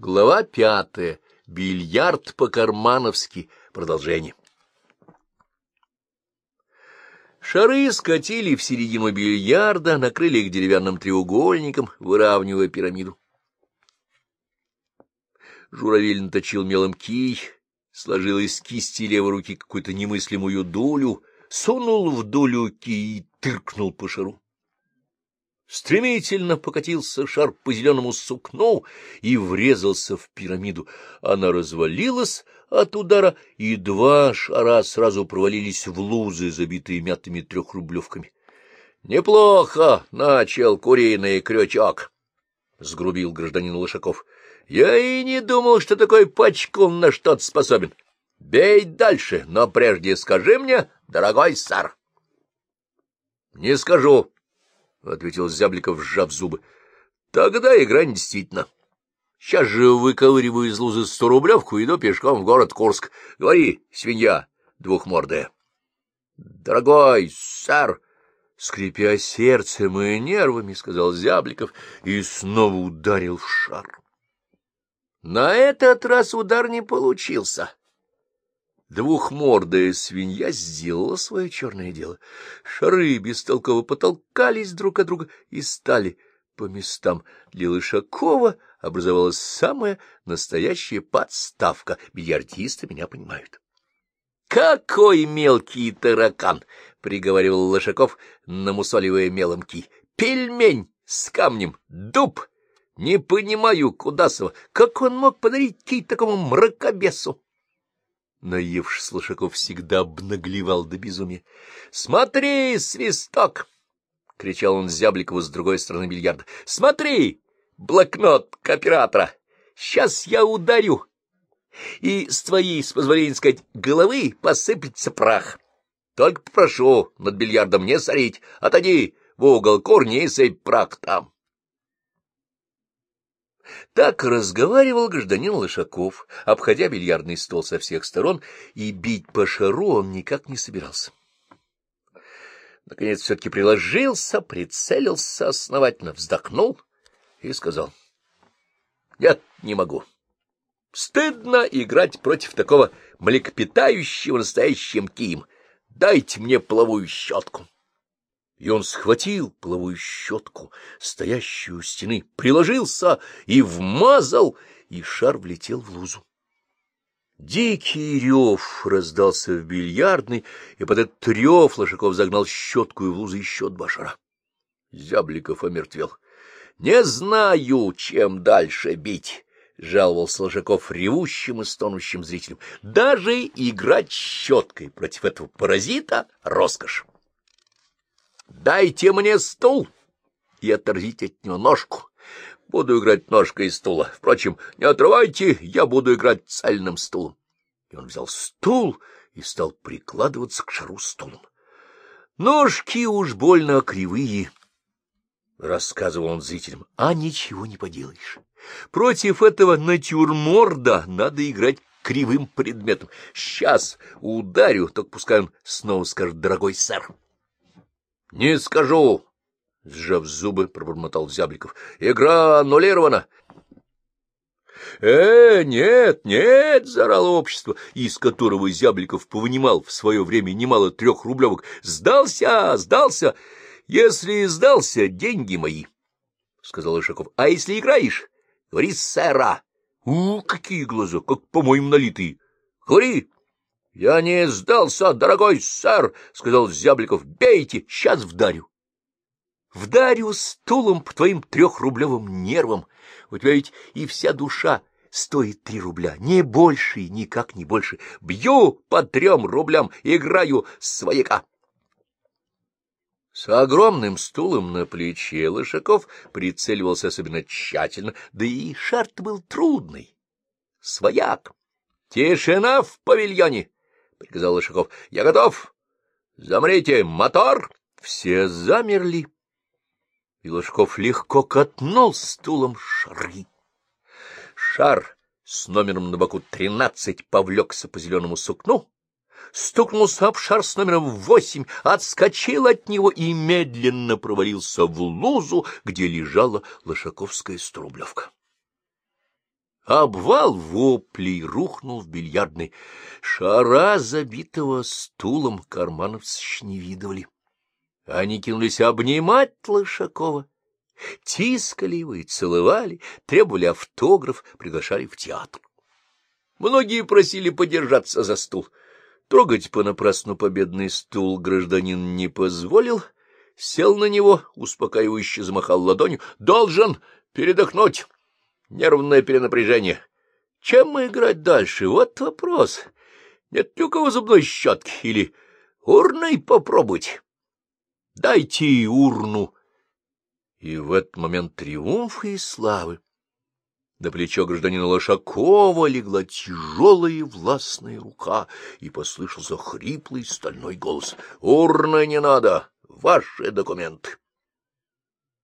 Глава пятая. Бильярд по-кармановски. Продолжение. Шары скатили в середину бильярда, накрыли их деревянным треугольником, выравнивая пирамиду. Журавель наточил мелом кий, сложил из кисти левой руки какую-то немыслимую долю, сунул в долю кий и тыркнул по шару. Стремительно покатился шар по зеленому сукну и врезался в пирамиду. Она развалилась от удара, и два шара сразу провалились в лузы, забитые мятыми трехрублевками. — Неплохо начал куриный крючок, — сгрубил гражданин Лошаков. — Я и не думал, что такой пачкун на что-то способен. Бей дальше, но прежде скажи мне, дорогой сэр. — Не скажу, — ответил Зябликов, сжав зубы. — Тогда игра не действительно. Сейчас же выковыриваю из лузы сто рублевку и иду пешком в город Курск. Говори, свинья двухмордая. — Дорогой сэр! — скрипя сердцем и нервами, — сказал Зябликов и снова ударил в шар. На этот раз удар не получился. Двухмордая свинья сделала свое черное дело. Шары бестолково потолкались друг от друга и стали по местам. Для Лышакова образовалась самая настоящая подставка. Бильярдисты меня понимают. — Какой мелкий таракан! — приговаривал Лошаков, намусоливая мелом ки. — Пельмень с камнем, дуб! Не понимаю Кудасова, как он мог подарить ки такому мракобесу? Наевшись, Лошаков всегда обнаглевал до безумия. — Смотри, свисток! — кричал он Зябликову с другой стороны бильярда. — Смотри, блокнот кооператора! Сейчас я ударю, и с твоей, с позволения сказать, головы посыплется прах. Только попрошу над бильярдом не сорить, отойди в угол корни и сыпь прах там. Так разговаривал гражданин Лышаков, обходя бильярдный стол со всех сторон, и бить по шару он никак не собирался. Наконец все-таки приложился, прицелился основательно, вздохнул и сказал. — Нет, не могу. Стыдно играть против такого млекопитающего настоящим кием. Дайте мне половую щетку. И он схватил половую щетку, стоящую у стены, приложился и вмазал, и шар влетел в лузу. Дикий рев раздался в бильярдной, и под этот рев Лошаков загнал щетку и в лузу еще два шара. Зябликов омертвел. — Не знаю, чем дальше бить, — жаловался Лошаков ревущим и стонущим зрителям. — Даже играть щеткой против этого паразита — роскошь. Дайте мне стул и оторвите от него ножку. Буду играть ножкой стула. Впрочем, не отрывайте, я буду играть цельным стулом. И он взял стул и стал прикладываться к шару стулом. Ножки уж больно кривые, — рассказывал он зрителям, — а ничего не поделаешь. Против этого натюрморда надо играть кривым предметом. Сейчас ударю, только пускай он снова скажет «дорогой сэр». — Не скажу, — сжав зубы, пробормотал Зябликов. — Игра аннулирована. — Э, нет, нет, — заорало общество, из которого Зябликов повынимал в свое время немало трех рублевок. — Сдался, сдался. Если сдался, деньги мои, — сказал Ишаков. — А если играешь, говори сэра. — У, какие глаза, как, по-моему, налитые. — Говори. — Я не сдался, дорогой сэр, — сказал Зябликов. — Бейте, сейчас вдарю. — Вдарю стулом по твоим трехрублевым нервам. У тебя ведь и вся душа стоит три рубля, не больше и никак не больше. Бью по трем рублям, играю свояка. С огромным стулом на плече Лышаков прицеливался особенно тщательно, да и шарт был трудный. Свояк. Тишина в павильоне. — приказал Лошаков. — Я готов. Замрите, мотор! Все замерли. И Лошаков легко катнул стулом шары. Шар с номером на боку тринадцать повлекся по зеленому сукну, стукнулся об шар с номером восемь, отскочил от него и медленно провалился в лузу, где лежала лошаковская струблевка. Обвал воплей рухнул в бильярдной. Шара, забитого стулом, кармановцы не видывали. Они кинулись обнимать Лошакова, тискали его и целовали, требовали автограф, приглашали в театр. Многие просили подержаться за стул. Трогать понапрасну победный стул гражданин не позволил, сел на него, успокаивающе замахал ладонью. «Должен передохнуть! Нервное перенапряжение! Чем мы играть дальше? Вот вопрос. Нет ли у кого зубной щетки? Или урной попробовать? Дайте урну!» И в этот момент триумфа и славы на плечо гражданина Лошакова легла тяжелая и властная рука, и послышался хриплый стальной голос. — Урна не надо! Ваши документы!